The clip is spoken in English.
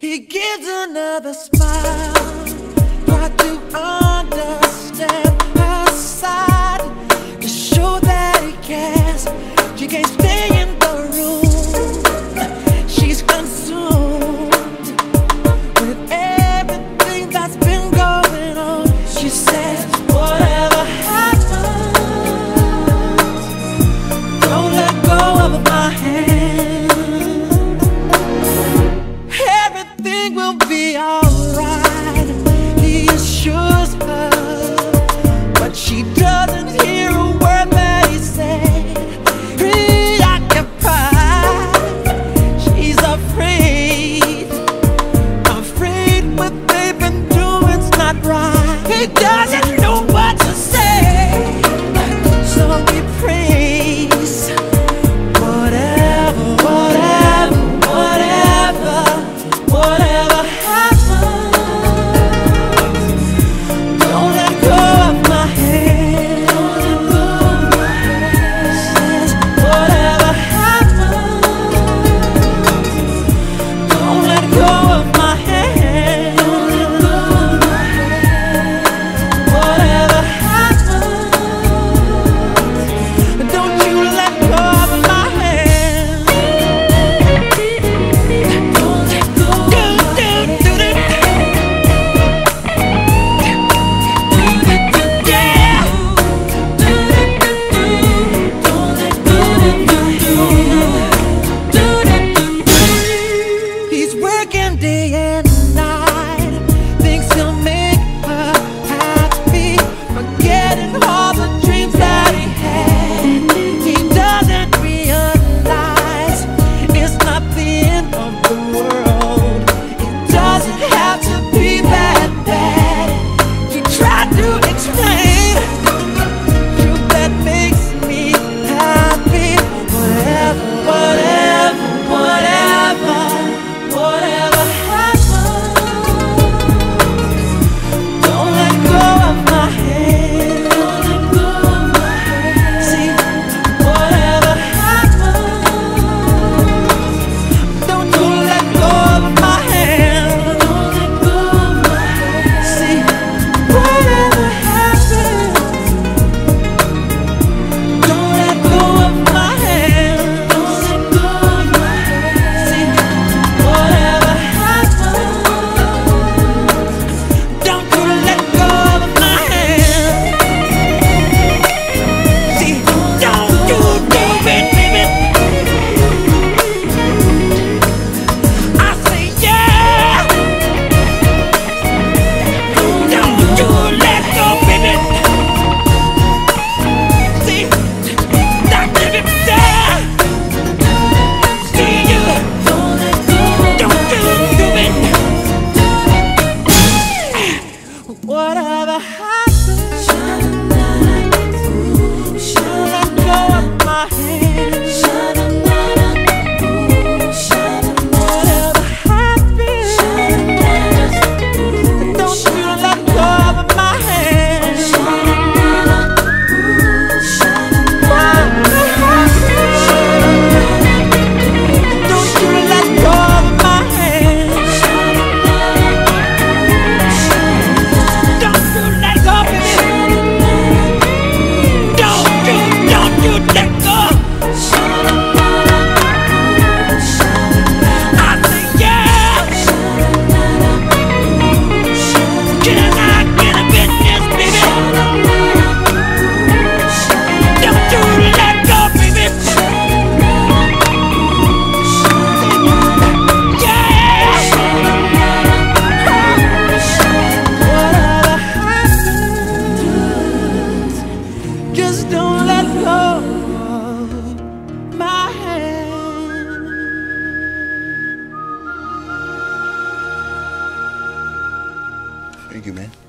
He gives another smile. Try to understand you, man.